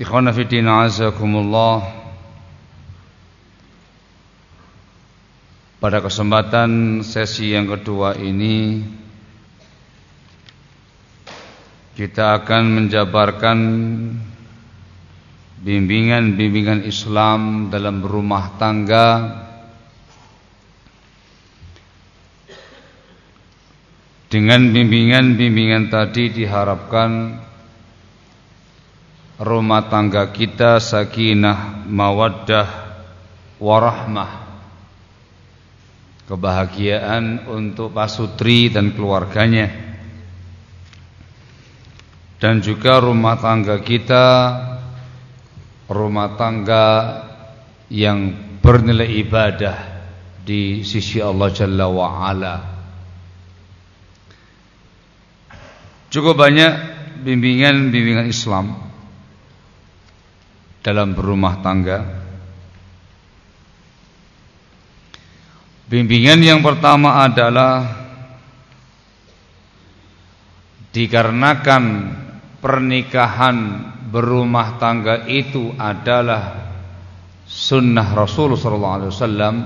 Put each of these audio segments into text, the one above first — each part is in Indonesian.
Ikhwana fiddin azakumullah Pada kesempatan sesi yang kedua ini Kita akan menjabarkan Bimbingan-bimbingan Islam dalam rumah tangga. Dengan bimbingan-bimbingan tadi diharapkan rumah tangga kita sakinah, mawaddah, warahmah. Kebahagiaan untuk pasutri dan keluarganya. Dan juga rumah tangga kita rumah tangga yang bernilai ibadah di sisi Allah Jalla wa Ala. Cukup banyak bimbingan-bimbingan Islam dalam berumah tangga. Bimbingan yang pertama adalah dikarenakan pernikahan berumah tangga itu adalah sunnah Rasul sallallahu alaihi wasallam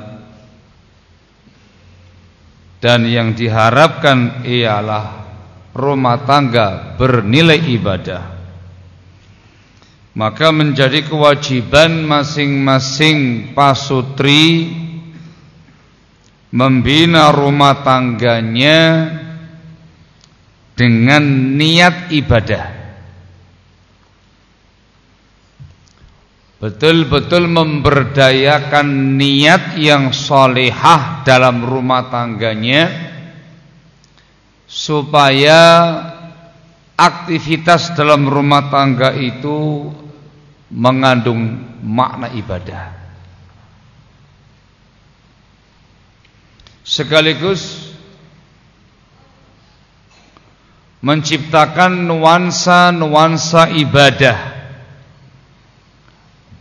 dan yang diharapkan ialah rumah tangga bernilai ibadah maka menjadi kewajiban masing-masing pasutri membina rumah tangganya dengan niat ibadah. Betul-betul memberdayakan niat yang solehah dalam rumah tangganya supaya aktivitas dalam rumah tangga itu mengandung makna ibadah. Sekaligus menciptakan nuansa-nuansa ibadah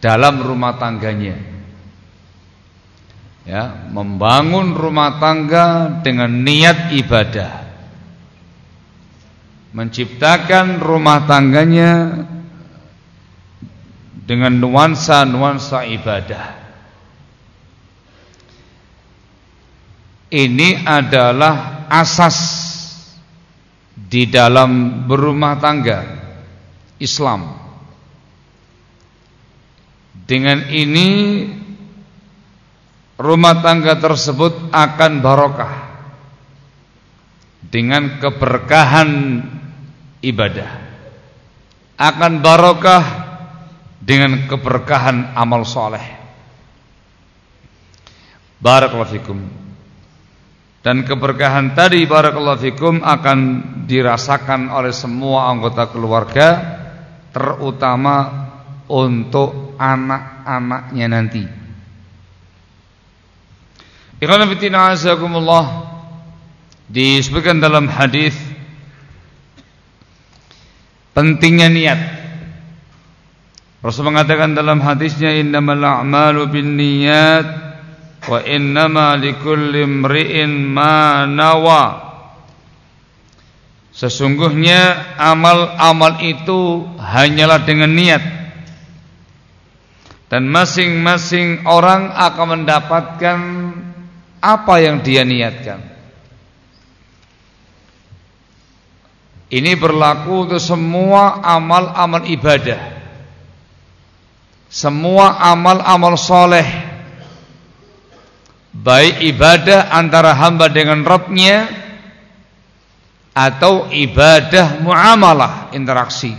dalam rumah tangganya. Ya, membangun rumah tangga dengan niat ibadah. Menciptakan rumah tangganya dengan nuansa-nuansa ibadah. Ini adalah asas di dalam berumah tangga Islam. Dengan ini rumah tangga tersebut akan barokah dengan keberkahan ibadah. Akan barokah dengan keberkahan amal soleh. Barakallahu fikum. Dan keberkahan tadi barakallahu fikum akan dirasakan oleh semua anggota keluarga terutama untuk anak-anaknya nanti. Ikhwan fillah azakumullah disebutkan dalam hadis pentingnya niat Rasul mengatakan dalam hadisnya innamal a'malu binniyat wa innama likulli imri'in ma nawa. Sesungguhnya amal-amal itu hanyalah dengan niat. Dan masing-masing orang akan mendapatkan apa yang dia niatkan. Ini berlaku untuk semua amal-amal ibadah semua amal-amal soleh. Baik ibadah antara hamba dengan Rabbnya atau ibadah muamalah interaksi.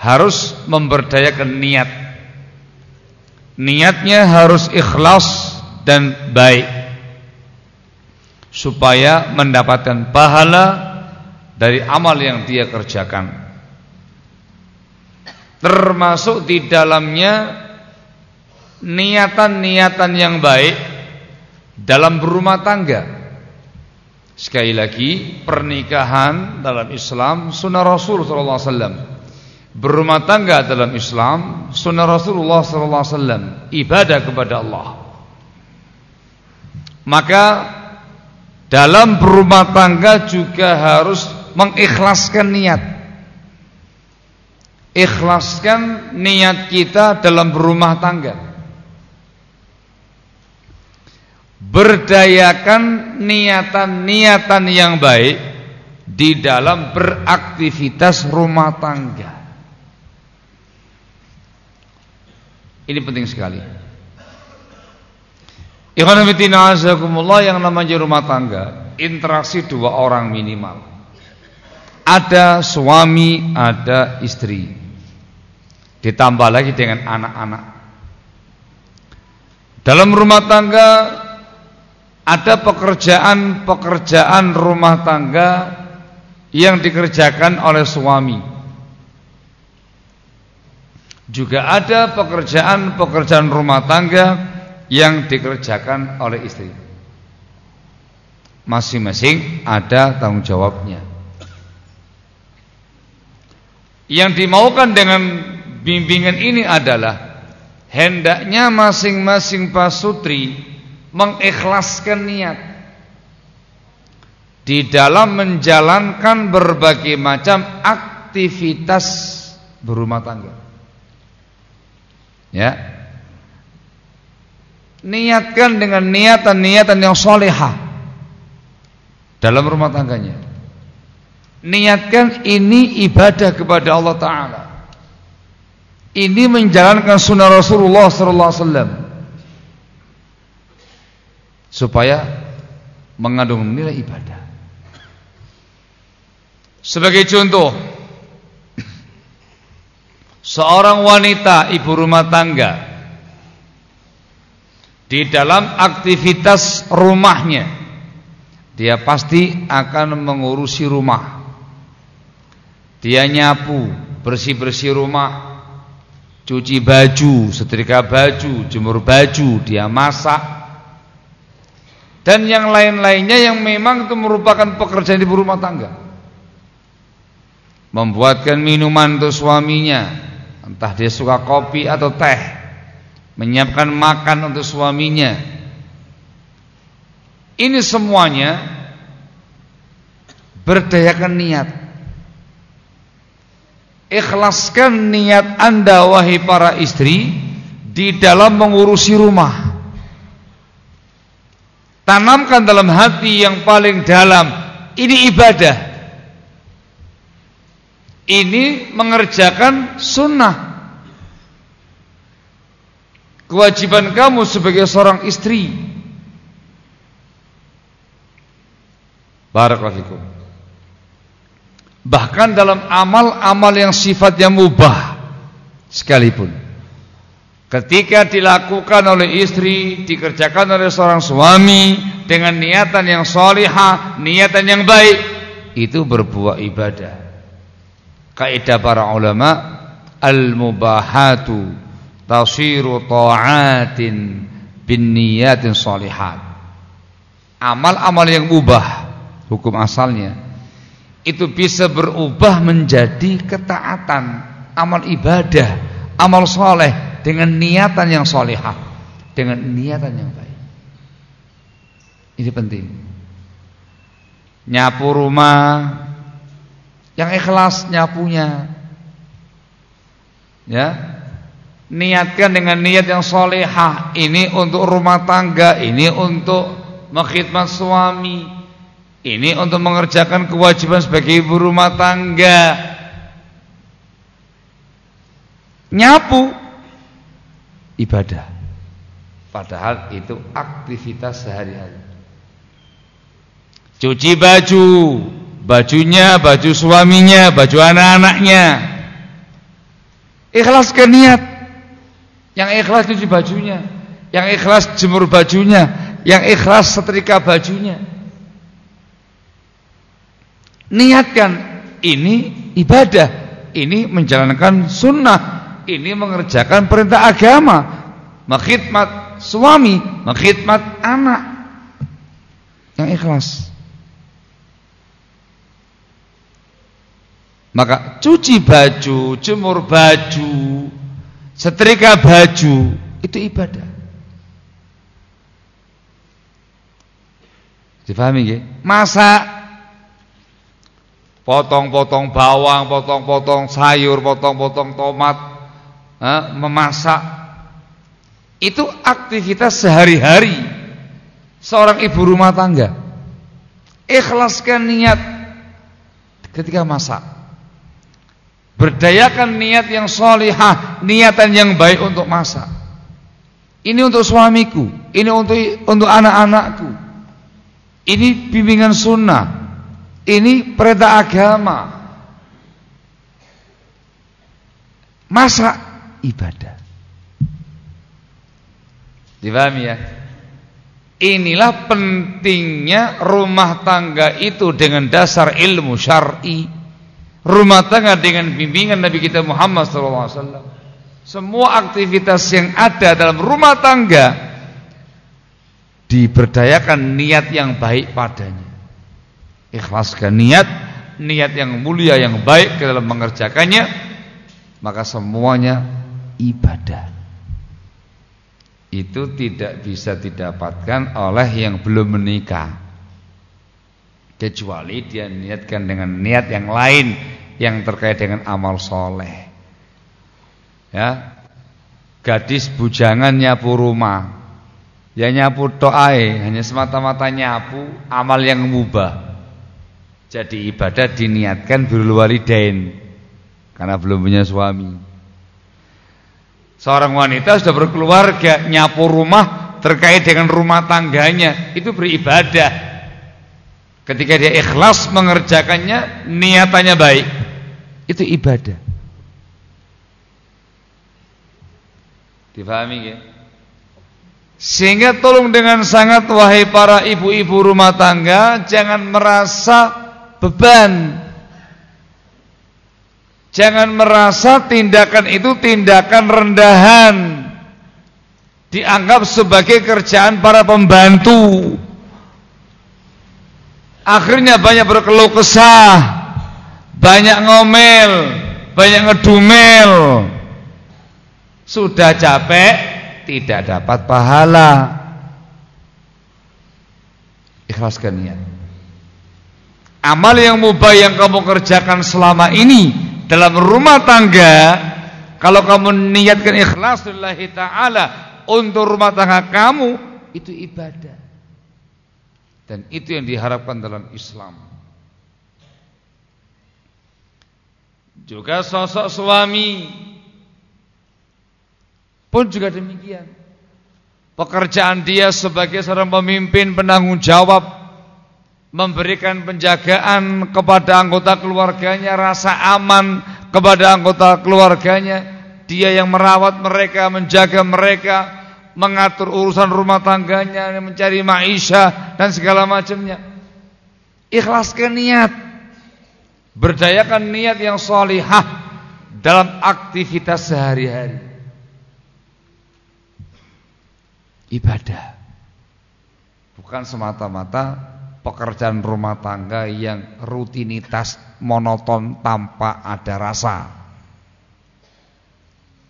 Harus memberdayakan niat. Niatnya harus ikhlas dan baik. Supaya mendapatkan pahala dari amal yang dia kerjakan. Termasuk di dalamnya niatan-niatan yang baik dalam berumah tangga. Sekali lagi, pernikahan dalam Islam sunnah Rasul sallallahu alaihi wasallam. Berumah tangga dalam Islam sunnah Rasulullah sallallahu alaihi wasallam, ibadah kepada Allah. Maka dalam berumah tangga juga harus mengikhlaskan niat. Ikhlaskan niat kita dalam berumah tangga. berdayakan niatan-niatan yang baik di dalam beraktivitas rumah tangga. Ini penting sekali. Ikhwan fillah yang namanya rumah tangga, interaksi dua orang minimal. Ada suami, ada istri. Ditambah lagi dengan anak-anak. Dalam rumah tangga ada pekerjaan-pekerjaan rumah tangga yang dikerjakan oleh suami. Juga ada pekerjaan-pekerjaan rumah tangga yang dikerjakan oleh istri. Masing-masing ada tanggung jawabnya. Yang dimaukan dengan bimbingan ini adalah hendaknya masing-masing pasutri mengikhlaskan niat di dalam menjalankan berbagai macam aktivitas berumah tangga. Ya. Niatkan dengan niatan-niatan yang solehah dalam rumah tangganya. Niatkan ini ibadah kepada Allah Taala. Ini menjalankan sunnah Rasulullah Sallallahu Alaihi Wasallam supaya mengandung nilai ibadah. Sebagai contoh, seorang wanita ibu rumah tangga di dalam aktivitas rumahnya dia pasti akan mengurusi rumah. Dia nyapu, bersih-bersih rumah, cuci baju, setrika baju, jemur baju, dia masak, dan yang lain-lainnya yang memang itu merupakan pekerjaan di rumah tangga. Membuatkan minuman untuk suaminya, entah dia suka kopi atau teh, menyiapkan makan untuk suaminya. Ini semuanya berdayakan niat. Ikhlaskan niat Anda wahai para istri di dalam mengurusi rumah. Tanamkan dalam hati yang paling dalam Ini ibadah. Ini mengerjakan sunnah. Kewajiban kamu sebagai seorang istri. Barakallahu Bahkan dalam amal-amal yang sifatnya mubah Sekalipun Ketika dilakukan oleh istri, dikerjakan oleh seorang suami dengan niatan yang solihah, niatan yang baik, itu berbuah ibadah. Kaidah para ulama, al-mubahatu tasiru ta'atin bin niyatin solihat. Amal-amal yang mubah, hukum asalnya, itu bisa berubah menjadi ketaatan, amal ibadah, amal soleh dengan niatan yang solehah, dengan niatan yang baik. Ini penting. Nyapu rumah, yang ikhlas nyapunya, ya. Niatkan dengan niat yang solehah. Ini untuk rumah tangga, ini untuk mengkhidmat suami, ini untuk mengerjakan kewajiban sebagai ibu rumah tangga. Nyapu ibadah. Padahal itu aktivitas sehari-hari. Cuci baju, bajunya, baju suaminya, baju anak-anaknya. Ikhlas ke niat. Yang ikhlas cuci bajunya, yang ikhlas jemur bajunya, yang ikhlas setrika bajunya. Niatkan ini ibadah, ini menjalankan sunnah, ini mengerjakan perintah agama, mengkhidmat suami, mengkhidmat anak. Yang ikhlas. Maka cuci baju, jemur baju, setrika baju itu ibadah. Difahami nggih? Masak potong-potong bawang, potong-potong sayur, potong-potong tomat, eh, memasak itu aktivitas sehari-hari seorang ibu rumah tangga. Ikhlaskan niat ketika masak. Berdayakan niat yang solihah, niatan yang baik untuk masak. Ini untuk suamiku, ini untuk untuk anak-anakku. Ini bimbingan sunnah, ini perintah agama. Masak ibadah. Dipahami ya? Inilah pentingnya rumah tangga itu dengan dasar ilmu syar'i rumah tangga dengan bimbingan Nabi kita Muhammad SAW. Semua aktivitas yang ada dalam rumah tangga diberdayakan niat yang baik padanya. Ikhlaskan niat, niat yang mulia yang baik ke dalam mengerjakannya, maka semuanya ibadah. Itu tidak bisa didapatkan oleh yang belum menikah kecuali dia niatkan dengan niat yang lain yang terkait dengan amal soleh. Ya, gadis bujangan nyapu rumah, ya nyapu toai hanya semata-mata nyapu amal yang mubah. Jadi ibadah diniatkan birrul walidain karena belum punya suami. Seorang wanita sudah berkeluarga nyapu rumah terkait dengan rumah tangganya itu beribadah Ketika dia ikhlas mengerjakannya, niatannya baik, itu ibadah. Difahami ya? Sehingga tolong dengan sangat wahai para ibu-ibu rumah tangga jangan merasa beban. Jangan merasa tindakan itu tindakan rendahan. Dianggap sebagai kerjaan para pembantu. Akhirnya banyak berkeluh kesah, banyak ngomel, banyak ngedumel. Sudah capek, tidak dapat pahala. Ikhlaskan niat. Amal yang mubah yang kamu kerjakan selama ini dalam rumah tangga, kalau kamu niatkan ikhlas taala untuk rumah tangga kamu, itu ibadah. Dan itu yang diharapkan dalam Islam. Juga sosok suami pun juga demikian. Pekerjaan dia sebagai seorang pemimpin penanggung jawab memberikan penjagaan kepada anggota keluarganya, rasa aman kepada anggota keluarganya, dia yang merawat mereka, menjaga mereka, mengatur urusan rumah tangganya, mencari maisha dan segala macamnya. Ikhlaskan niat. Berdayakan niat yang solihah dalam aktivitas sehari-hari. Ibadah. Bukan semata-mata pekerjaan rumah tangga yang rutinitas monoton tanpa ada rasa.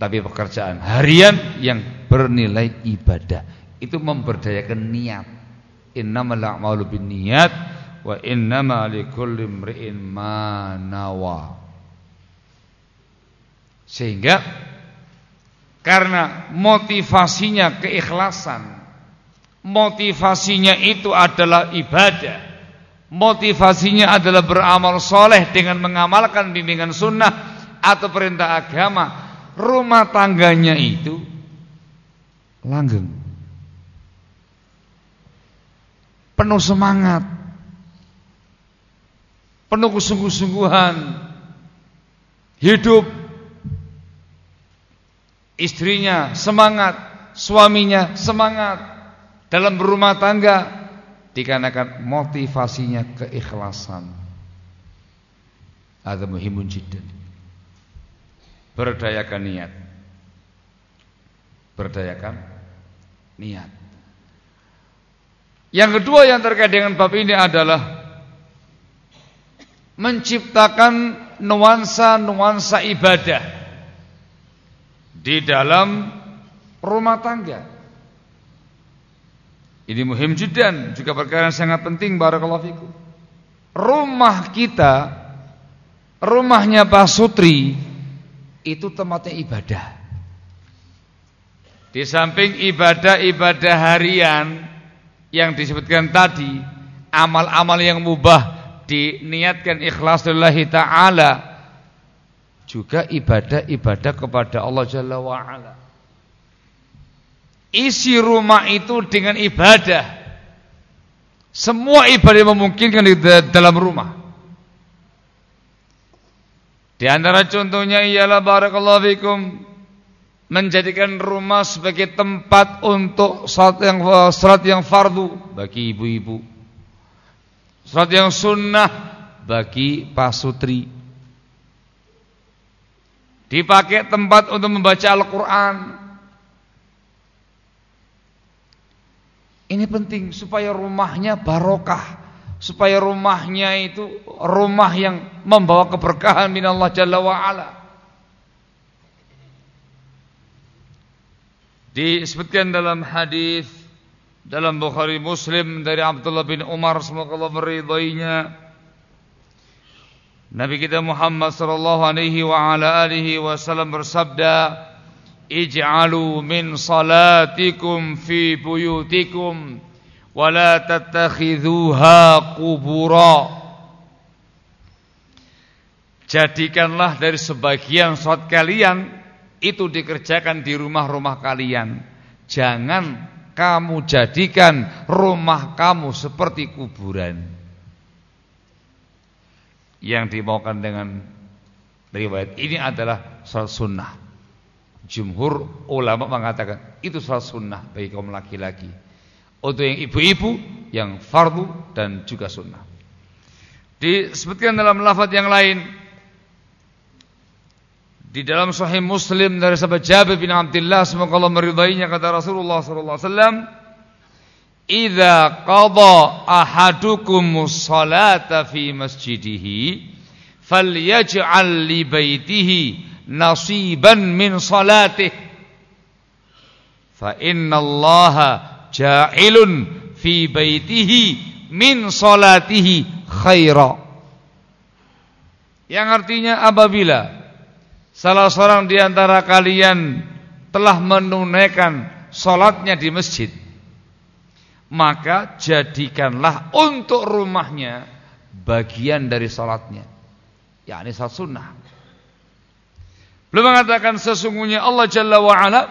Tapi pekerjaan harian yang bernilai ibadah. Itu memberdayakan niat. Innamal a'malu binniyat wa innama likulli imri'in ma nawa. Sehingga karena motivasinya keikhlasan motivasinya itu adalah ibadah motivasinya adalah beramal soleh dengan mengamalkan bimbingan sunnah atau perintah agama rumah tangganya itu langgeng. Penuh semangat. Penuh kesungguh-sungguhan. Hidup istrinya semangat, suaminya semangat dalam berumah tangga dikarenakan motivasinya keikhlasan. Ada muhimun jiddan. Berdayakan niat. Berdayakan niat. Yang kedua yang terkait dengan bab ini adalah menciptakan nuansa-nuansa ibadah di dalam rumah tangga. Ini muhim jidan, juga perkara yang sangat penting barakallahu fikum. Rumah kita, rumahnya Pak Sutri itu tempatnya ibadah. Di samping ibadah-ibadah harian yang disebutkan tadi, amal-amal yang mubah diniatkan ikhlas lillahi taala juga ibadah-ibadah kepada Allah Jalla wa ala. Isi rumah itu dengan ibadah. Semua ibadah memungkinkan di dalam rumah. Di antara contohnya ialah barakallahu fikum menjadikan rumah sebagai tempat untuk salat yang salat yang fardu bagi ibu-ibu. Salat yang sunnah bagi pasutri. Dipakai tempat untuk membaca Al-Qur'an Ini penting supaya rumahnya barokah, supaya rumahnya itu rumah yang membawa keberkahan minallah jalla wa ala. Disebutkan dalam hadis dalam Bukhari Muslim dari Abdullah bin Umar semoga Allah meridainya Nabi kita Muhammad sallallahu alaihi wa ala alihi wasallam bersabda ij'alu min salatikum fi buyutikum wa la tattakhidhuha qubura Jadikanlah dari sebagian salat kalian itu dikerjakan di rumah-rumah kalian. Jangan kamu jadikan rumah kamu seperti kuburan. Yang dimaukan dengan riwayat ini adalah salat sunnah. Jumhur ulama mengatakan itu salat sunnah bagi kaum laki-laki. Untuk yang ibu-ibu yang fardu dan juga sunnah. Disebutkan dalam lafaz yang lain di dalam Sahih Muslim dari sahabat Jabir bin Abdullah semoga Allah meridainya kata Rasulullah sallallahu alaihi wasallam Idza qada ahadukum salata fi masjidihi falyaj'al li baitihi nasiban min salatih fa inna allaha ja'ilun fi baitihi min salatihi khaira yang artinya apabila salah seorang di antara kalian telah menunaikan salatnya di masjid maka jadikanlah untuk rumahnya bagian dari salatnya yakni salat sunnah Beliau mengatakan sesungguhnya Allah Jalla wa'ala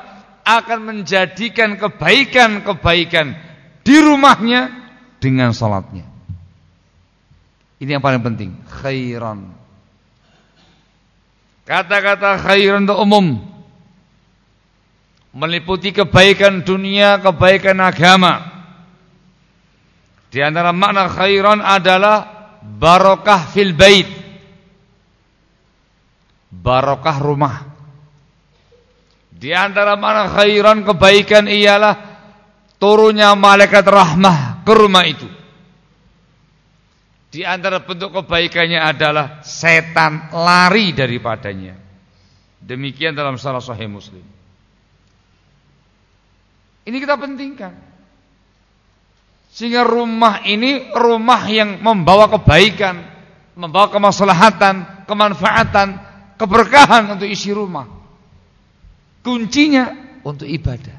akan menjadikan kebaikan-kebaikan di rumahnya dengan salatnya. Ini yang paling penting, khairan. Kata-kata khairan itu umum. Meliputi kebaikan dunia, kebaikan agama. Di antara makna khairan adalah barokah fil bait barokah rumah. Di antara mana khairan kebaikan ialah turunnya malaikat rahmah ke rumah itu. Di antara bentuk kebaikannya adalah setan lari daripadanya. Demikian dalam salah sahih Muslim. Ini kita pentingkan. Sehingga rumah ini rumah yang membawa kebaikan, membawa kemaslahatan, kemanfaatan, keberkahan untuk isi rumah. Kuncinya untuk ibadah.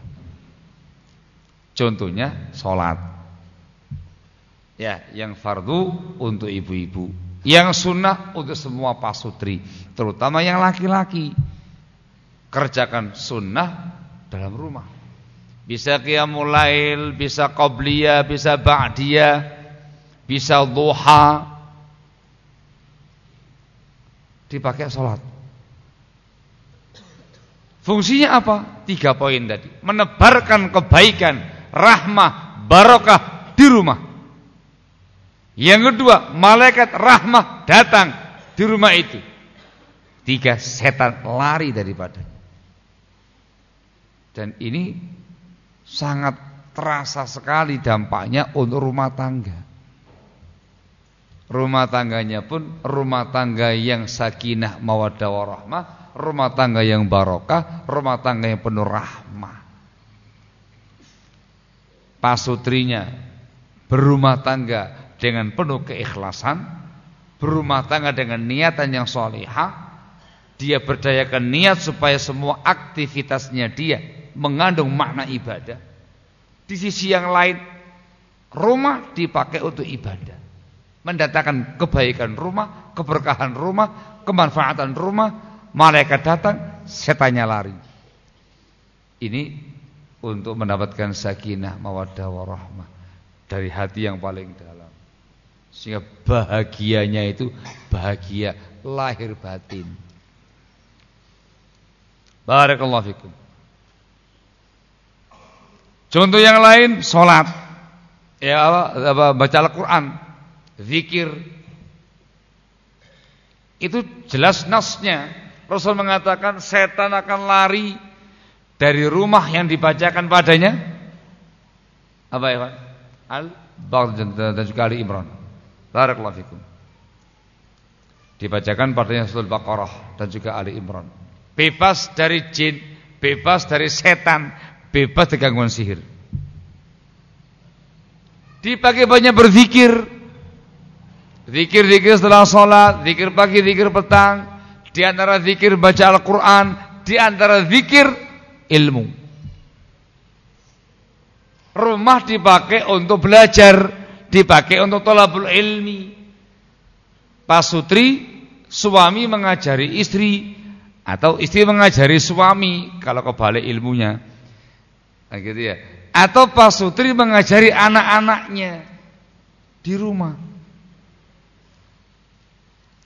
Contohnya sholat. Ya, yang fardu untuk ibu-ibu, yang sunnah untuk semua pasutri, terutama yang laki-laki. Kerjakan sunnah dalam rumah. Bisa qiyamul lail, bisa qabliyah, bisa ba'diyah, bisa duha. Dipakai sholat. Fungsinya apa? Tiga poin tadi. Menebarkan kebaikan, rahmah, barokah di rumah. Yang kedua, malaikat rahmah datang di rumah itu. Tiga setan lari daripadanya. Dan ini sangat terasa sekali dampaknya untuk rumah tangga. Rumah tangganya pun rumah tangga yang sakinah mawaddah warahmah, rumah tangga yang barokah, rumah tangga yang penuh rahmah. Pasutrinya berumah tangga dengan penuh keikhlasan, berumah tangga dengan niatan yang solehah, dia berdayakan niat supaya semua aktivitasnya dia mengandung makna ibadah. Di sisi yang lain, rumah dipakai untuk ibadah. Mendatangkan kebaikan rumah, keberkahan rumah, kemanfaatan rumah. Malaikat datang, setannya lari. Ini untuk mendapatkan sakinah, mawaddah, warahmah dari hati yang paling dalam. Sehingga bahagianya itu bahagia lahir batin. Barakallahu fikum. Contoh yang lain sholat, ya apa, apa baca Al-Quran, zikir. Itu jelas nasnya. Rasul mengatakan setan akan lari dari rumah yang dibacakan padanya. Apa ya Pak? Al-Baqarah dan juga Ali Imran. Barakallahu fikum. Dibacakan padanya Surah Al-Baqarah dan juga Ali Imran. Bebas dari jin, bebas dari setan, bebas dari gangguan sihir. Dipakai banyak berzikir. Zikir-zikir setelah sholat, zikir pagi, zikir petang. Di antara zikir baca Al-Quran, di antara zikir ilmu. Rumah dipakai untuk belajar, dipakai untuk tolabul ilmi. Pasutri, suami mengajari istri, atau istri mengajari suami kalau kebalik ilmunya. Nah, gitu ya. Atau Pak Sutri mengajari anak-anaknya di rumah.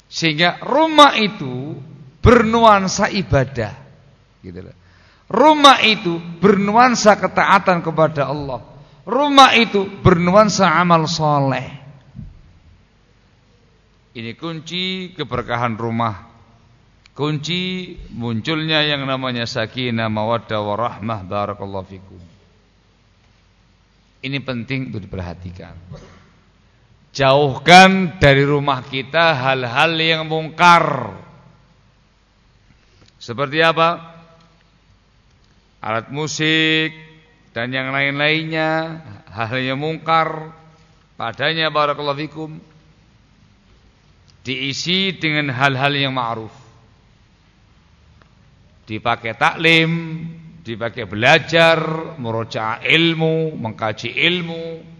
Sehingga rumah itu bernuansa ibadah. Gitu loh. Rumah itu bernuansa ketaatan kepada Allah. Rumah itu bernuansa amal soleh. Ini kunci keberkahan rumah. Kunci munculnya yang namanya sakinah, mawaddah, warahmah. Barakallahu fikum. Ini penting untuk diperhatikan. Jauhkan dari rumah kita hal-hal yang mungkar. Seperti apa? Alat musik dan yang lain-lainnya, hal yang mungkar padanya barakallahu fikum diisi dengan hal-hal yang ma'ruf dipakai taklim, dipakai belajar, meroja ilmu, mengkaji ilmu,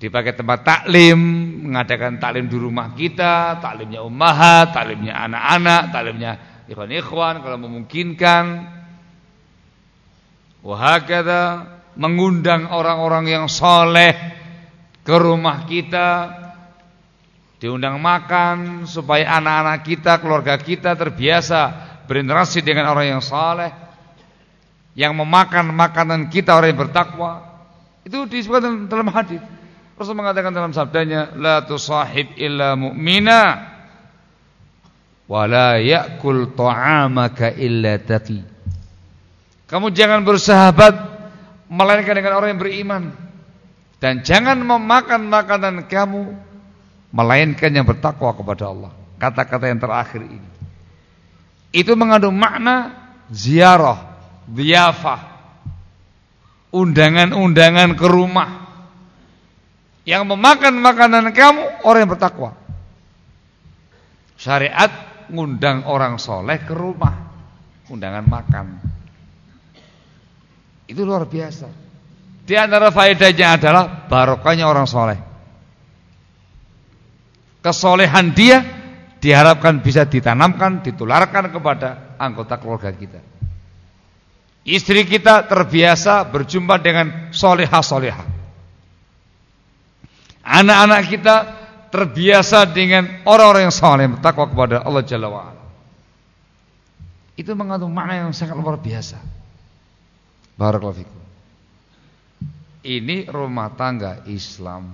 dipakai tempat taklim, mengadakan taklim di rumah kita, taklimnya ummahat, taklimnya anak-anak, taklimnya ikhwan-ikhwan kalau memungkinkan. Wahakata mengundang orang-orang yang soleh ke rumah kita, diundang makan supaya anak-anak kita, keluarga kita terbiasa berinteraksi dengan orang yang saleh, yang memakan makanan kita orang yang bertakwa. Itu disebutkan dalam hadis. Rasul mengatakan dalam sabdanya, "La tusahib illa mu'mina wa la ya'kul ta'amaka illa taqi." Kamu jangan bersahabat melainkan dengan orang yang beriman dan jangan memakan makanan kamu melainkan yang bertakwa kepada Allah. Kata-kata yang terakhir ini itu mengandung makna ziarah, biafah, undangan-undangan ke rumah. Yang memakan makanan kamu orang yang bertakwa. Syariat ngundang orang soleh ke rumah, undangan makan. Itu luar biasa. Di antara faedahnya adalah barokahnya orang soleh. Kesolehan dia diharapkan bisa ditanamkan, ditularkan kepada anggota keluarga kita. Istri kita terbiasa berjumpa dengan soleha-soleha. Anak-anak kita terbiasa dengan orang-orang yang soleh bertakwa kepada Allah Jalla wa'ala. Itu mengandung makna yang sangat luar biasa. Barakallahu fikum. Ini rumah tangga Islam.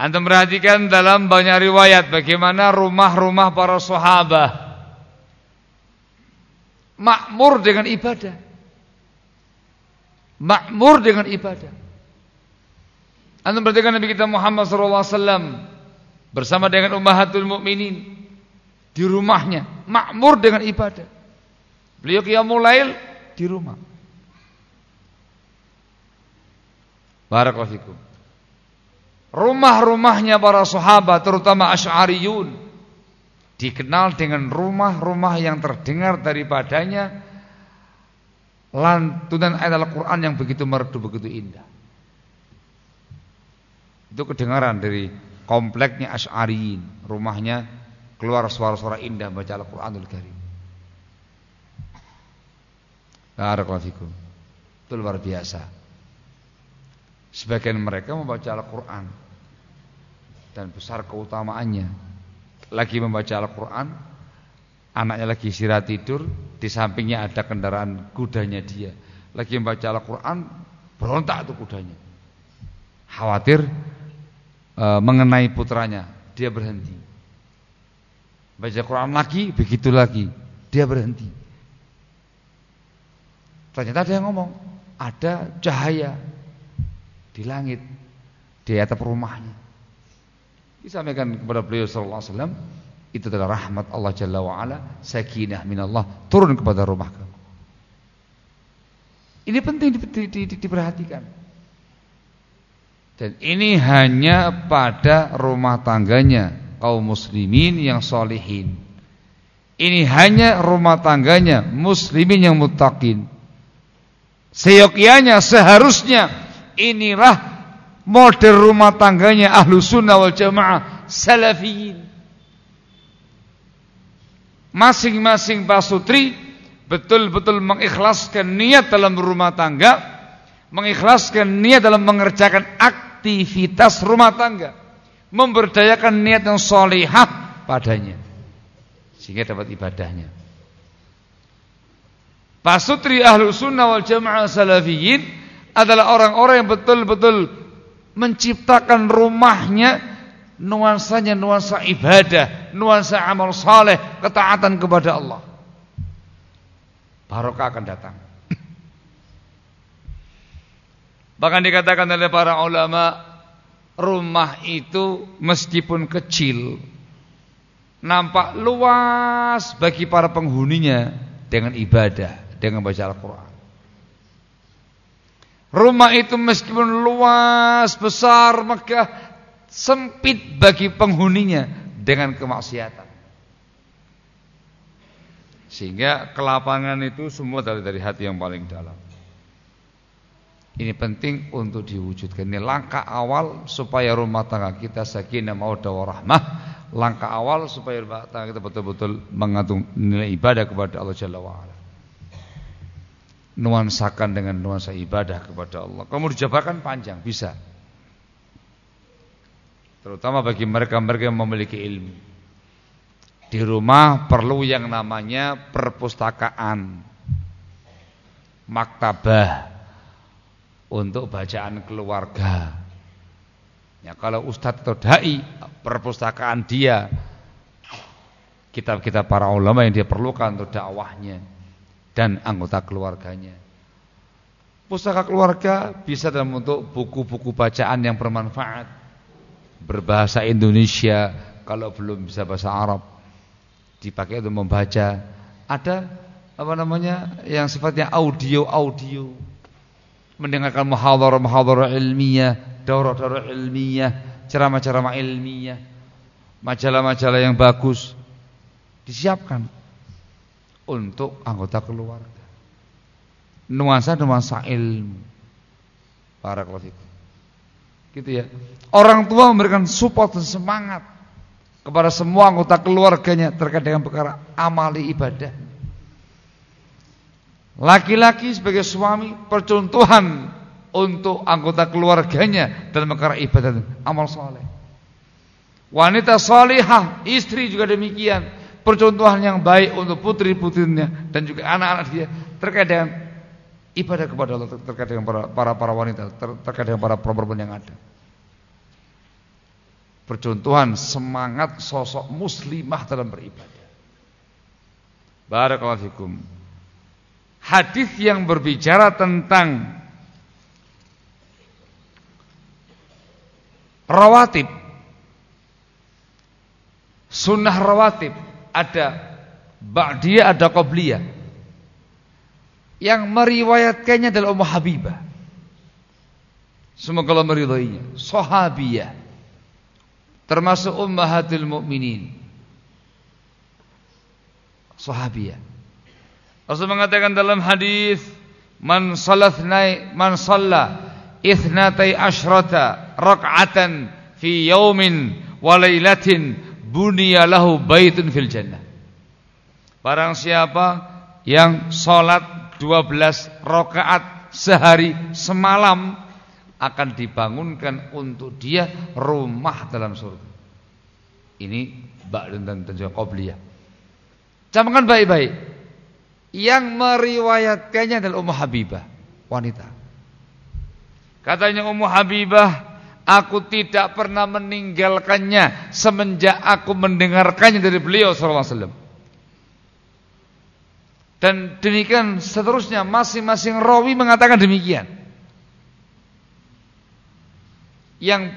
Antum perhatikan dalam banyak riwayat bagaimana rumah-rumah para sahabat makmur dengan ibadah. Makmur dengan ibadah. Antum perhatikan Nabi kita Muhammad SAW bersama dengan ummahatul mukminin di rumahnya, makmur dengan ibadah. Beliau qiyamul lail di rumah. Barakallahu. Rumah-rumahnya para sahabat terutama Asy'ariyun dikenal dengan rumah-rumah yang terdengar daripadanya lantunan ayat Al-Qur'an yang begitu merdu begitu indah. Itu kedengaran dari kompleknya Asy'ariyin, rumahnya keluar suara-suara indah baca Al-Qur'anul Karim. Barakallahu. Itu luar biasa. Sebagian mereka membaca Al-Quran Dan besar keutamaannya Lagi membaca Al-Quran Anaknya lagi istirahat tidur Di sampingnya ada kendaraan kudanya dia Lagi membaca Al-Quran Berontak tuh kudanya Khawatir e, Mengenai putranya Dia berhenti Baca Quran lagi Begitu lagi Dia berhenti Ternyata ada yang ngomong Ada cahaya di langit di atap rumahnya. Disampaikan kepada beliau sallallahu alaihi wasallam itu adalah rahmat Allah Jalla wa ala, sakinah minallah turun kepada rumah kamu. Ini penting di, di, di, diperhatikan. Dan ini hanya pada rumah tangganya kaum muslimin yang solehin. Ini hanya rumah tangganya muslimin yang mutakin. Seyokianya seharusnya inilah model rumah tangganya ahlu sunnah wal jamaah salafiyin masing-masing pasutri betul-betul mengikhlaskan niat dalam rumah tangga mengikhlaskan niat dalam mengerjakan aktivitas rumah tangga memberdayakan niat yang solehah padanya sehingga dapat ibadahnya pasutri ahlu sunnah wal jamaah salafiyin adalah orang-orang yang betul-betul menciptakan rumahnya nuansanya nuansa ibadah, nuansa amal saleh, ketaatan kepada Allah. Barokah akan datang. Bahkan dikatakan oleh para ulama, rumah itu meskipun kecil nampak luas bagi para penghuninya dengan ibadah, dengan baca Al-Qur'an. Rumah itu meskipun luas, besar, maka sempit bagi penghuninya dengan kemaksiatan. Sehingga kelapangan itu semua dari dari hati yang paling dalam. Ini penting untuk diwujudkan. Ini langkah awal supaya rumah tangga kita sakinah mawaddah warahmah. Langkah awal supaya rumah tangga kita betul-betul mengandung nilai ibadah kepada Allah Jalla wa'ala nuansakan dengan nuansa ibadah kepada Allah. Kamu dijabarkan panjang, bisa. Terutama bagi mereka-mereka yang memiliki ilmu. Di rumah perlu yang namanya perpustakaan, maktabah untuk bacaan keluarga. Ya, kalau ustadz atau dai, perpustakaan dia kitab-kitab para ulama yang dia perlukan untuk dakwahnya dan anggota keluarganya. Pustaka keluarga bisa dalam bentuk buku-buku bacaan yang bermanfaat berbahasa Indonesia kalau belum bisa bahasa Arab dipakai untuk membaca. Ada apa namanya yang sifatnya audio-audio mendengarkan muhadharah-muhadharah ilmiah, daurah-daurah ilmiah, ceramah-ceramah ilmiah, majalah-majalah yang bagus disiapkan untuk anggota keluarga. Nuansa-nuansa ilmu. Para fikum. Gitu ya. Orang tua memberikan support dan semangat kepada semua anggota keluarganya terkait dengan perkara amali ibadah. Laki-laki sebagai suami percontohan untuk anggota keluarganya dalam perkara ibadah amal soleh. Wanita salihah, istri juga demikian percontohan yang baik untuk putri-putrinya dan juga anak-anak dia terkait dengan ibadah kepada Allah terkait dengan para para, para wanita ter, terkait dengan para perempuan yang ada. percontohan semangat sosok muslimah dalam beribadah. Barakallahu fikum. Hadis yang berbicara tentang rawatib. Sunnah rawatib. Ada ba'diyah ada qabliyah yang meriwayatkannya adalah Ummu Habibah. Semoga Allah meridainya sahabiyah. Termasuk ummahatul mukminin sahabiyah Rasul mengatakan dalam hadis man salathnai man shalla ithnatai asyrata rak'atan fi yaumin wa lailatin baitun fil jannah barang siapa yang salat 12 rakaat sehari semalam akan dibangunkan untuk dia rumah dalam surga. Ini ba'dun dan tentunya qobliyah. Camkan baik-baik. Yang meriwayatkannya adalah Ummu Habibah, wanita. Katanya Ummu Habibah, aku tidak pernah meninggalkannya semenjak aku mendengarkannya dari beliau sallallahu alaihi. Dan demikian seterusnya masing-masing rawi mengatakan demikian yang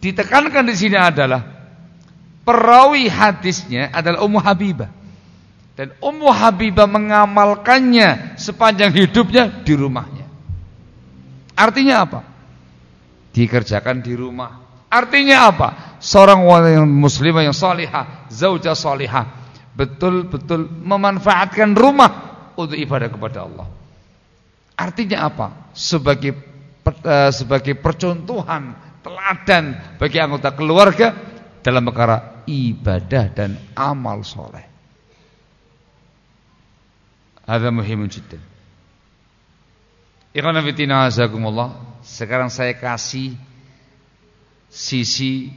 ditekankan di sini adalah perawi hadisnya adalah Ummu Habibah. Dan Ummu Habibah mengamalkannya sepanjang hidupnya di rumahnya. Artinya apa? Dikerjakan di rumah. Artinya apa? Seorang wanita muslimah yang salihah, zaujah salihah, betul-betul memanfaatkan rumah untuk ibadah kepada Allah. Artinya apa? Sebagai Eh, sebagai percontohan teladan bagi anggota keluarga dalam perkara ibadah dan amal soleh. Ada muhimun jiddan. Ikhwan fillah azakumullah. Sekarang saya kasih sisi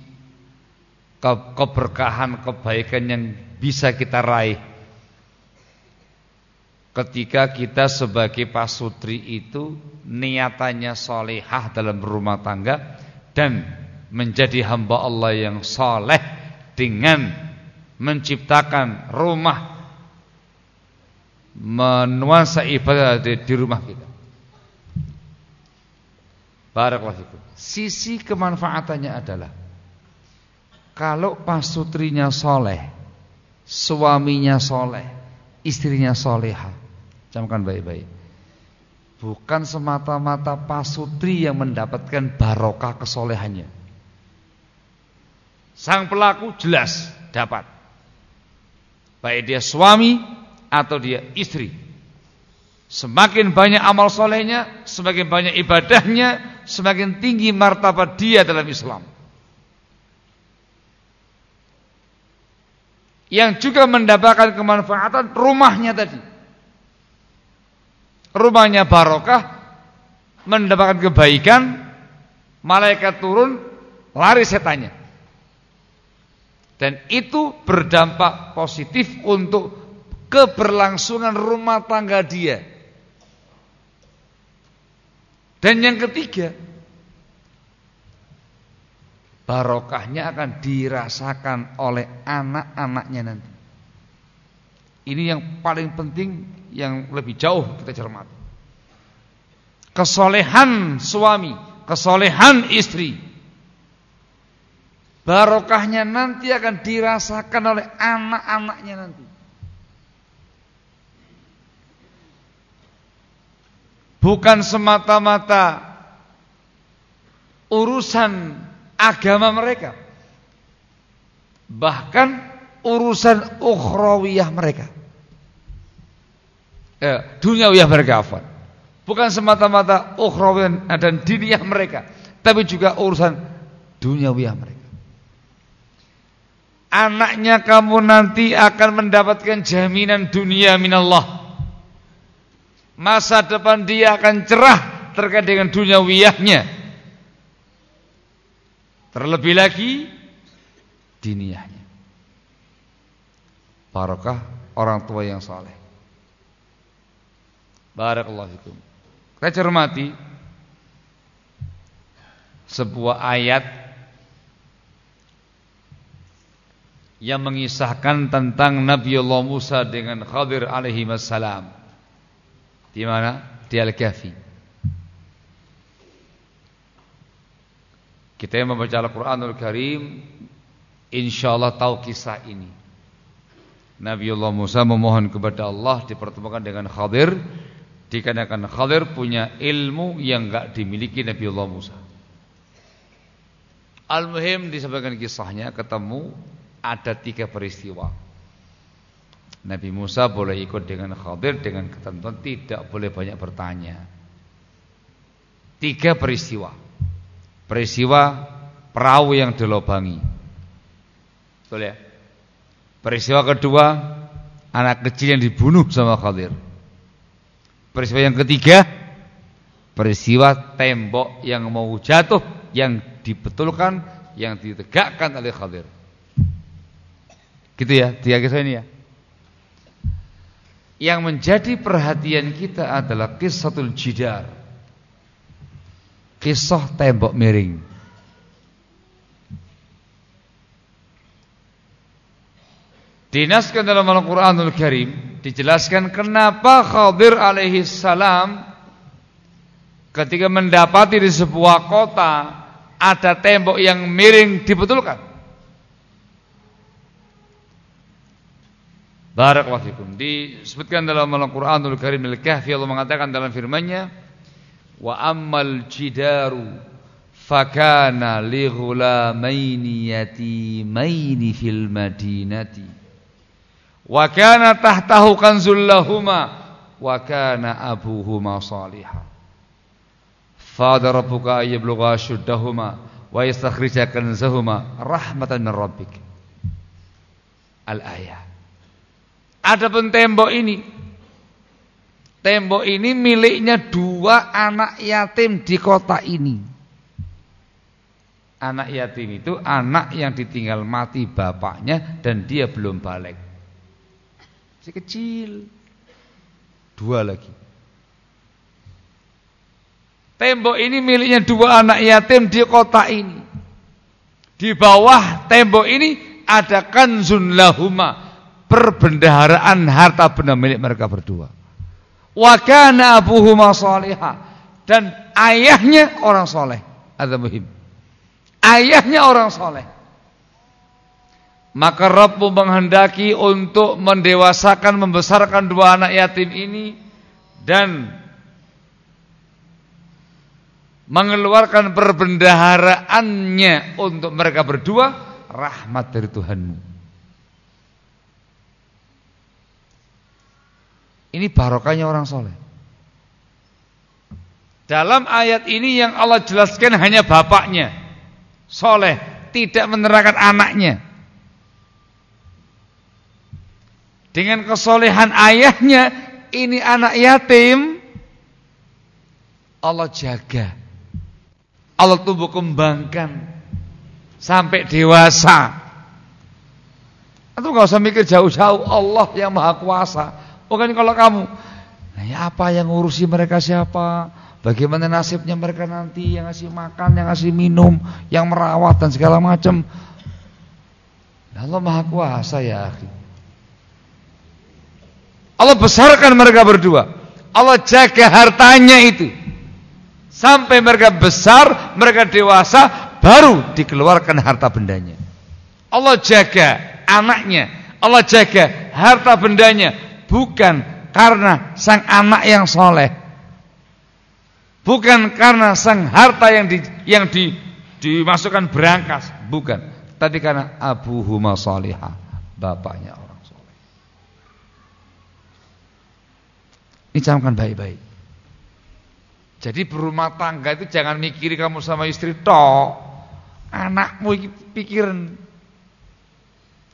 keberkahan kebaikan yang bisa kita raih ketika kita sebagai pasutri itu niatannya solehah dalam rumah tangga dan menjadi hamba Allah yang soleh dengan menciptakan rumah menuansa ibadah di, di rumah kita. Barakallahu Sisi kemanfaatannya adalah kalau pasutrinya soleh, suaminya soleh, istrinya solehah, Camkan baik-baik. Bukan semata-mata pasutri yang mendapatkan barokah kesolehannya. Sang pelaku jelas dapat. Baik dia suami atau dia istri. Semakin banyak amal solehnya, semakin banyak ibadahnya, semakin tinggi martabat dia dalam Islam. Yang juga mendapatkan kemanfaatan rumahnya tadi rumahnya barokah, mendapatkan kebaikan, malaikat turun, lari setannya. Dan itu berdampak positif untuk keberlangsungan rumah tangga dia. Dan yang ketiga, barokahnya akan dirasakan oleh anak-anaknya nanti. Ini yang paling penting yang lebih jauh kita cermati. Kesolehan suami, kesolehan istri. Barokahnya nanti akan dirasakan oleh anak-anaknya nanti. Bukan semata-mata urusan agama mereka. Bahkan urusan ukhrawiyah mereka eh, duniawiyah mereka afwan. Bukan semata-mata ukhrawiyah dan diniyah mereka, tapi juga urusan duniawiyah mereka. Anaknya kamu nanti akan mendapatkan jaminan dunia minallah. Masa depan dia akan cerah terkait dengan dunia wiyahnya. Terlebih lagi diniyahnya. Barokah orang tua yang saleh. Barakallahu fikum. Kita cermati sebuah ayat yang mengisahkan tentang Nabi Allah Musa dengan Khadir alaihi wassalam. Di mana? Di Al-Kahfi. Kita yang membaca Al-Qur'anul Karim insyaallah tahu kisah ini. Nabi Allah Musa memohon kepada Allah dipertemukan dengan Khadir dikarenakan Khadir punya ilmu yang enggak dimiliki Nabi Allah Musa. Al-Muhim disampaikan kisahnya ketemu ada tiga peristiwa. Nabi Musa boleh ikut dengan Khadir dengan ketentuan tidak boleh banyak bertanya. Tiga peristiwa. Peristiwa perahu yang dilobangi. Betul ya? Peristiwa kedua anak kecil yang dibunuh sama Khadir. Peristiwa yang ketiga peristiwa tembok yang mau jatuh yang dibetulkan yang ditegakkan oleh Khadir. Gitu ya, tiga kisah ini ya. Yang menjadi perhatian kita adalah kisahul jidar. Kisah tembok miring. Dinaskan dalam Al-Quranul Karim Dijelaskan kenapa Khadir alaihi salam Ketika mendapati di sebuah kota Ada tembok yang miring dibetulkan Barakallahu fikum. Disebutkan dalam Al-Qur'anul Karim Al-Kahfi Allah mengatakan dalam firman-Nya, "Wa ammal jidaru fakana li ghulamaini yatimaini fil madinati wa kana tahtahu kanzul lahumā wa kana abuhuma salihah." Fadha rabbuka ayyablugha shuddahuma wa yastakhrija kanzahuma rahmatan min rabbik. Al-ayah. Adapun tembok ini Tembok ini miliknya dua anak yatim di kota ini. Anak yatim itu anak yang ditinggal mati bapaknya Dan dia belum balik. Si kecil. Dua lagi. Tembok ini miliknya dua anak yatim di kota ini. Di bawah tembok ini ada kanzun lahuma perbendaharaan harta benda milik mereka berdua. Wa kana abuhuma salihah dan ayahnya orang soleh. Ada muhim. Ayahnya orang soleh. Maka Rabbu menghendaki untuk mendewasakan, membesarkan dua anak yatim ini dan mengeluarkan perbendaharaannya untuk mereka berdua rahmat dari Tuhanmu. Ini barokahnya orang soleh. Dalam ayat ini yang Allah jelaskan hanya bapaknya. Soleh. Tidak menerangkan anaknya. Dengan kesolehan ayahnya. Ini anak yatim. Allah jaga. Allah tumbuh kembangkan. Sampai dewasa. Atau gak usah mikir jauh-jauh. Allah yang maha kuasa Bukan kalau kamu. Nah, ya apa yang ngurusi mereka siapa? Bagaimana nasibnya mereka nanti yang ngasih makan, yang ngasih minum, yang merawat dan segala macam. Allah Maha Kuasa ya. Allah besarkan mereka berdua. Allah jaga hartanya itu. Sampai mereka besar, mereka dewasa, baru dikeluarkan harta bendanya. Allah jaga anaknya, Allah jaga harta bendanya, bukan karena sang anak yang soleh, bukan karena sang harta yang di, yang di, dimasukkan berangkas, bukan, tapi karena Abu Huma Salihah, bapaknya orang soleh. Ini camkan baik-baik. Jadi berumah tangga itu jangan mikiri kamu sama istri tok. Anakmu pikiran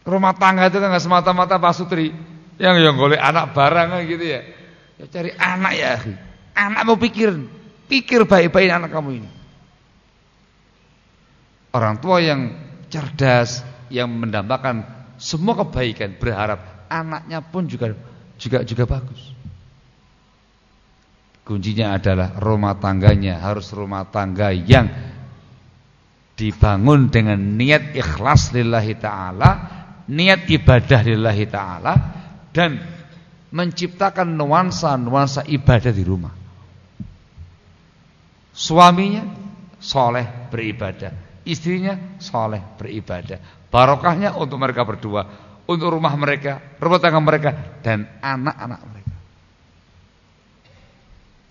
rumah tangga itu kan nggak semata-mata pasutri. Yang yang golek anak barang gitu ya. Ya cari anak ya. Anak mau pikir, pikir baik-baik anak kamu ini. Orang tua yang cerdas, yang mendambakan semua kebaikan, berharap anaknya pun juga juga juga bagus. Kuncinya adalah rumah tangganya harus rumah tangga yang dibangun dengan niat ikhlas lillahi taala niat ibadah lillahi taala dan menciptakan nuansa-nuansa ibadah di rumah. Suaminya soleh beribadah, istrinya soleh beribadah. Barokahnya untuk mereka berdua, untuk rumah mereka, rumah tangga mereka, dan anak-anak mereka.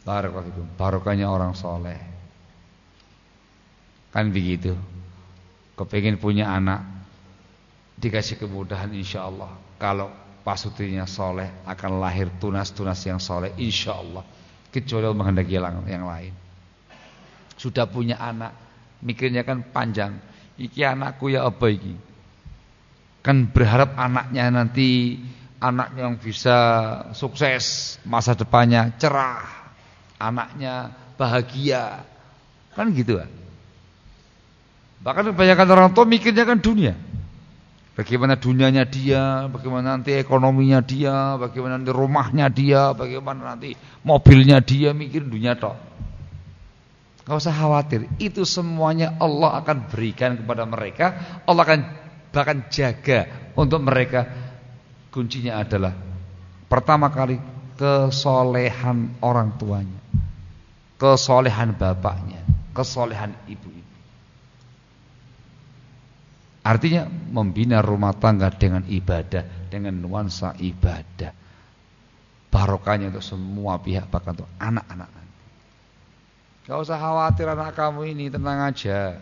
Barakallahu Barokahnya orang soleh. Kan begitu. Kepingin punya anak, dikasih kemudahan insya Allah. Kalau pasutrinya soleh akan lahir tunas-tunas yang soleh insya Allah. Kecuali menghendaki yang lain sudah punya anak, mikirnya kan panjang. Iki anakku ya apa iki? Kan berharap anaknya nanti anak yang bisa sukses, masa depannya cerah, anaknya bahagia. Kan gitu kan? Bahkan kebanyakan orang tua mikirnya kan dunia. Bagaimana dunianya dia, bagaimana nanti ekonominya dia, bagaimana nanti rumahnya dia, bagaimana nanti mobilnya dia, mikir dunia toh. Gak usah khawatir, itu semuanya Allah akan berikan kepada mereka, Allah akan bahkan jaga untuk mereka. Kuncinya adalah pertama kali kesolehan orang tuanya, kesolehan bapaknya, kesolehan ibu-ibu. Artinya membina rumah tangga dengan ibadah, dengan nuansa ibadah. Barokahnya untuk semua pihak, bahkan untuk anak-anak. Gak usah khawatir anak kamu ini tenang aja.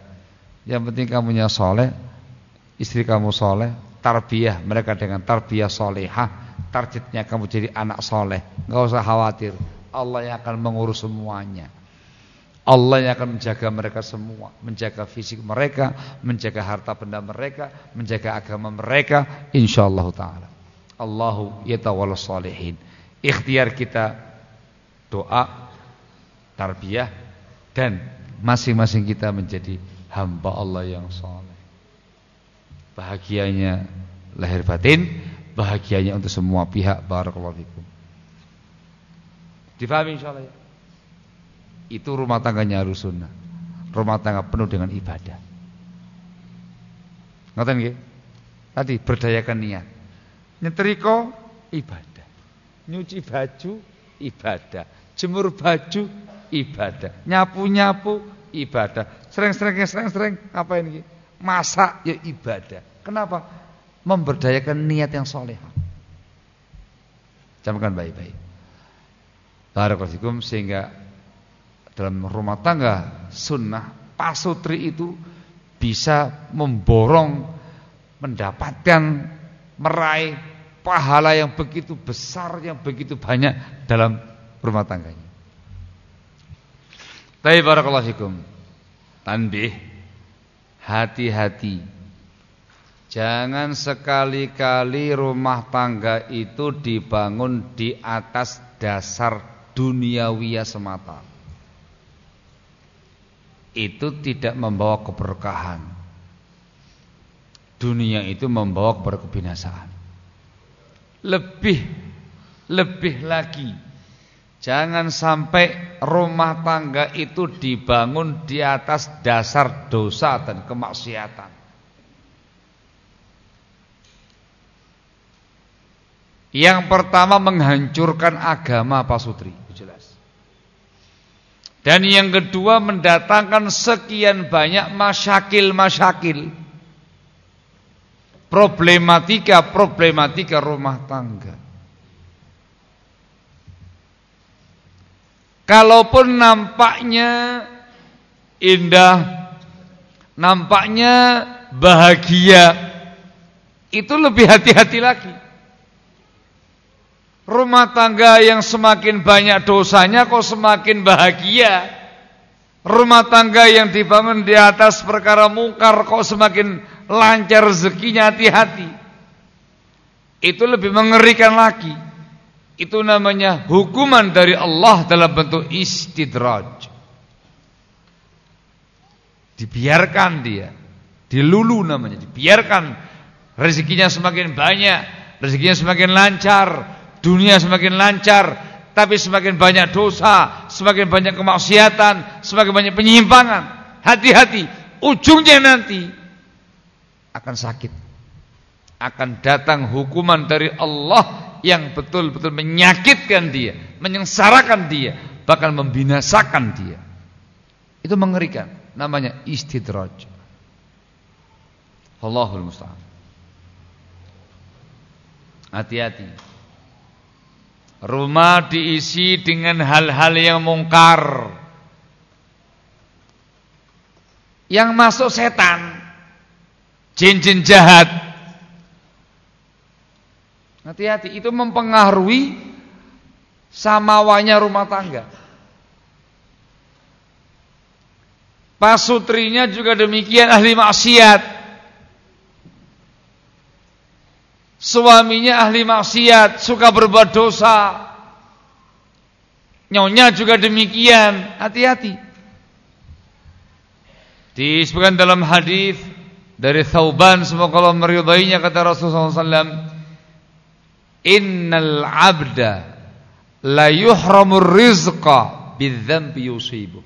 Yang penting kamunya soleh, istri kamu soleh, tarbiyah mereka dengan tarbiyah solehah. Targetnya kamu jadi anak soleh. Gak usah khawatir. Allah yang akan mengurus semuanya. Allah yang akan menjaga mereka semua, menjaga fisik mereka, menjaga harta benda mereka, menjaga agama mereka, insyaallah taala. Allahu yatawalla salihin. Ikhtiar kita doa, tarbiyah, dan masing-masing kita menjadi hamba Allah yang soleh. Bahagianya lahir batin, bahagianya untuk semua pihak. Barakallahu fikum. Difahami insyaallah ya? Itu rumah tangganya harus sunnah. Rumah tangga penuh dengan ibadah. Ngoten nggih? Tadi berdayakan niat. Nyetrika ibadah. Nyuci baju ibadah. Jemur baju ibadah. Nyapu-nyapu ibadah. Sering-sering sering-sering apa ini? Masak ya ibadah. Kenapa? Memberdayakan niat yang soleh. Camkan baik-baik. Barakallahu sehingga dalam rumah tangga sunnah pasutri itu bisa memborong mendapatkan meraih pahala yang begitu besar yang begitu banyak dalam rumah tangganya. Tapi barakallahu fikum. Tanbih. Hati-hati. Jangan sekali-kali rumah tangga itu dibangun di atas dasar duniawiya semata. Itu tidak membawa keberkahan. Dunia itu membawa kepada. Lebih lebih lagi Jangan sampai rumah tangga itu dibangun di atas dasar dosa dan kemaksiatan. Yang pertama menghancurkan agama Pak Sutri, jelas. Dan yang kedua mendatangkan sekian banyak masyakil-masyakil. Problematika-problematika rumah tangga. Kalaupun nampaknya indah, nampaknya bahagia, itu lebih hati-hati lagi. Rumah tangga yang semakin banyak dosanya kok semakin bahagia. Rumah tangga yang dibangun di atas perkara mungkar kok semakin lancar rezekinya hati-hati. Itu lebih mengerikan lagi. Itu namanya hukuman dari Allah dalam bentuk istidraj. Dibiarkan dia, dilulu namanya, dibiarkan rezekinya semakin banyak, rezekinya semakin lancar, dunia semakin lancar, tapi semakin banyak dosa, semakin banyak kemaksiatan, semakin banyak penyimpangan. Hati-hati, ujungnya nanti akan sakit. akan datang hukuman dari Allah yang betul-betul menyakitkan dia, menyengsarakan dia, bahkan membinasakan dia. Itu mengerikan, namanya istidraj. Allahul musta'an. Hati-hati. Rumah diisi dengan hal-hal yang mungkar. Yang masuk setan, jin-jin jahat. Hati-hati, itu mempengaruhi samawanya rumah tangga. Pasutrinya juga demikian ahli maksiat. Suaminya ahli maksiat, suka berbuat dosa. Nyonya juga demikian, hati-hati. Disebutkan dalam hadis dari Thauban semoga Allah meridainya kata Rasulullah SAW, Innal abda la yuhramur rizqa bidzambi yusibuh.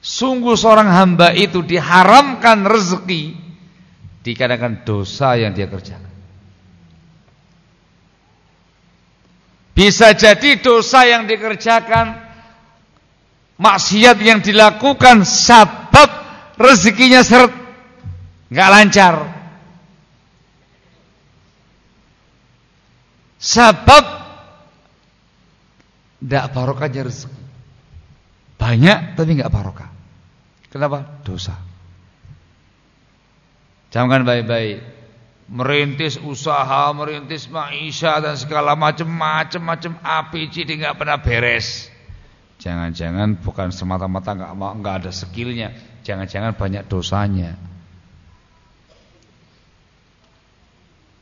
Sungguh seorang hamba itu diharamkan rezeki dikarenakan dosa yang dia kerjakan. Bisa jadi dosa yang dikerjakan maksiat yang dilakukan sabab rezekinya seret nggak lancar. Sabab tidak barokahnya rezeki. Banyak tapi nggak barokah. Kenapa? Dosa. Jangan baik-baik. Merintis usaha, merintis maisha dan segala macam macam APC dia nggak pernah beres. Jangan-jangan bukan semata-mata nggak nggak ada skillnya, jangan-jangan banyak dosanya.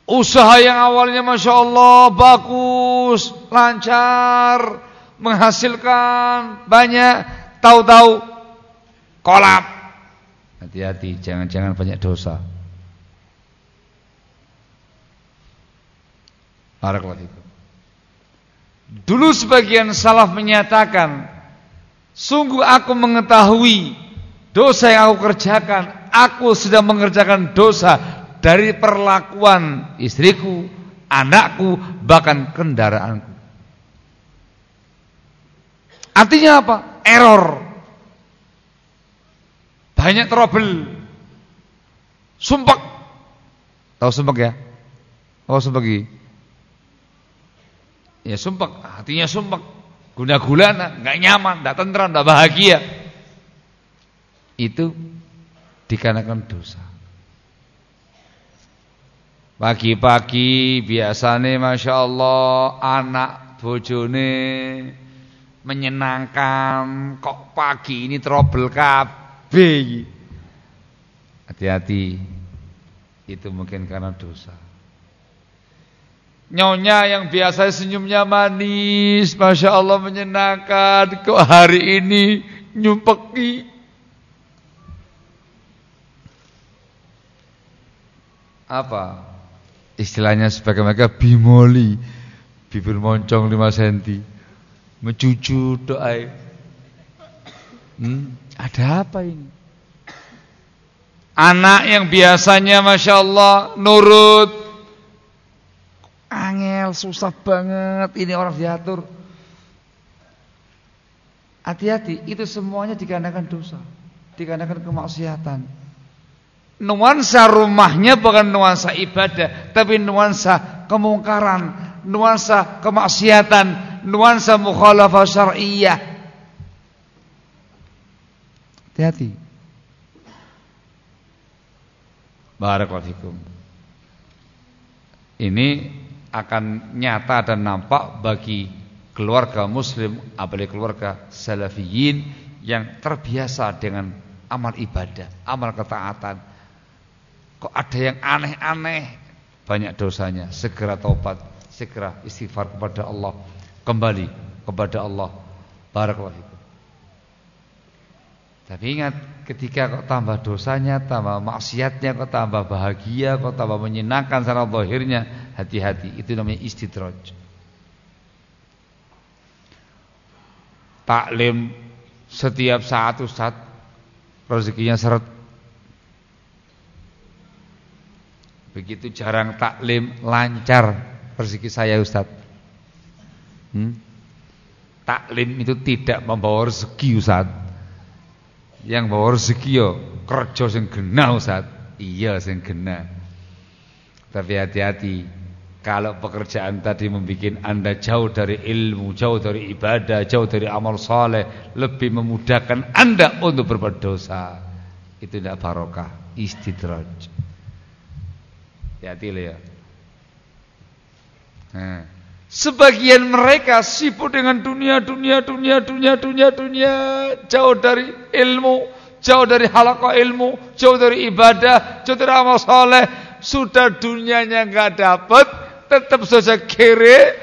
Usaha yang awalnya masya Allah bagus, lancar, menghasilkan banyak, tahu-tahu kolap. Hati-hati, jangan-jangan banyak dosa. Barakallahu Dulu sebagian salaf menyatakan, sungguh aku mengetahui dosa yang aku kerjakan, aku sudah mengerjakan dosa dari perlakuan istriku, anakku, bahkan kendaraanku. Artinya apa? Error. Banyak trouble. Sumpah. Tahu sumpah ya? Oh sumpah Ya sumpah, hatinya sumpah. Guna-gulana, nggak nyaman, nggak tentram, nggak bahagia. Itu dikarenakan dosa. Pagi-pagi biasanya Masya Allah anak bojone menyenangkan kok pagi ini trouble kabeh. Hati-hati. Itu mungkin karena dosa. Nyonya yang biasa senyumnya manis, masya Allah menyenangkan. Kok hari ini nyumpeki? Apa? Istilahnya sebagai mereka bimoli, bibir moncong 5 cm, mencucu doa. Hmm, ada apa ini? Anak yang biasanya masya Allah nurut Angel, susah banget ini orang diatur. Hati-hati, itu semuanya dikarenakan dosa, dikarenakan kemaksiatan. Nuansa rumahnya bukan nuansa ibadah, tapi nuansa kemungkaran, nuansa kemaksiatan, nuansa mukhalafah syar'iyyah. Hati-hati. Barakallahu Ini akan nyata dan nampak bagi keluarga muslim apalagi keluarga salafiyin yang terbiasa dengan amal ibadah, amal ketaatan. Kok ada yang aneh-aneh, banyak dosanya. Segera taubat, segera istighfar kepada Allah, kembali kepada Allah. Barakallahu tapi ingat ketika kok tambah dosanya, tambah maksiatnya, kok tambah bahagia, kok tambah menyenangkan secara zahirnya, hati-hati. Itu namanya istidraj. Taklim setiap saat Ustaz rezekinya seret. Begitu jarang taklim lancar rezeki saya Ustaz. Hmm? Taklim itu tidak membawa rezeki Ustaz. Yang bawa rezeki yo kerja sing genah Ustaz. Iya sing genah. Tapi hati-hati kalau pekerjaan tadi membuat anda jauh dari ilmu, jauh dari ibadah, jauh dari amal soleh, lebih memudahkan anda untuk berbuat dosa. Itu tidak barokah, istidraj. Hati-hati ya. Nah. Sebagian mereka sibuk dengan dunia, dunia, dunia, dunia, dunia, dunia, jauh dari ilmu, jauh dari halaqah ilmu, jauh dari ibadah, jauh dari amal soleh. Sudah dunianya nggak dapat, tetap saja kere,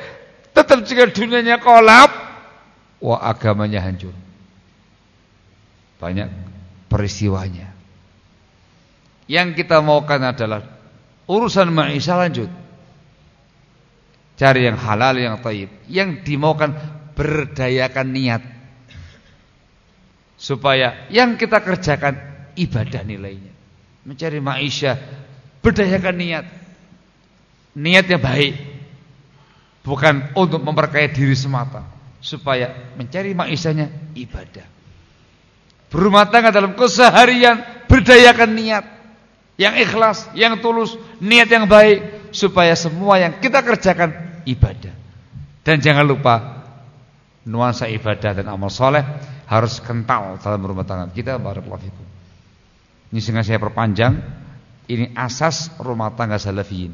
tetap jika dunianya kolap, wah agamanya hancur. Banyak peristiwanya. Yang kita maukan adalah urusan maisha lanjut. Cari yang halal, yang taib. Yang dimaukan berdayakan niat. Supaya yang kita kerjakan ibadah nilainya. Mencari maisha, berdayakan niat. Niat yang baik. Bukan untuk memperkaya diri semata. Supaya mencari maishanya ibadah. Berumah tangga dalam keseharian, berdayakan niat. Yang ikhlas, yang tulus, niat yang baik. Supaya semua yang kita kerjakan ibadah. Dan jangan lupa nuansa ibadah dan amal soleh harus kental dalam rumah tangga kita. Barakallahu fikum. Ini sengaja saya perpanjang. Ini asas rumah tangga salafiyin.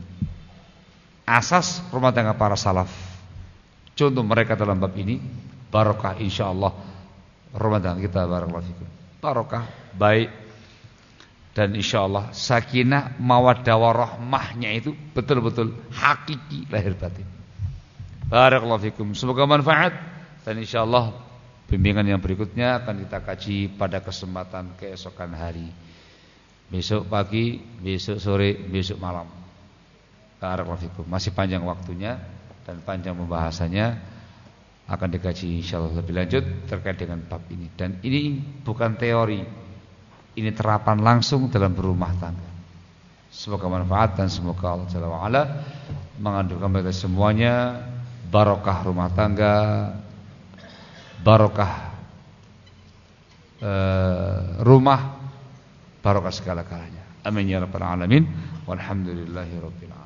Asas rumah tangga para salaf. Contoh mereka dalam bab ini barokah insyaallah rumah tangga kita barakallahu fikum. Barokah baik dan insyaallah sakinah mawaddah warahmahnya itu betul-betul hakiki lahir batin. Barakallahu fikum. Semoga manfaat dan insyaallah bimbingan yang berikutnya akan kita kaji pada kesempatan keesokan hari. Besok pagi, besok sore, besok malam. Barakallahu fikum. Masih panjang waktunya dan panjang pembahasannya akan dikaji insyaallah lebih lanjut terkait dengan bab ini dan ini bukan teori. Ini terapan langsung dalam berumah tangga. Semoga manfaat dan semoga Allah Jalla wa ala mengandungkan kita semuanya barokah rumah tangga, barokah uh, rumah, barokah segala-galanya. Amin ya rabbal alamin. Walhamdulillahirabbil alamin.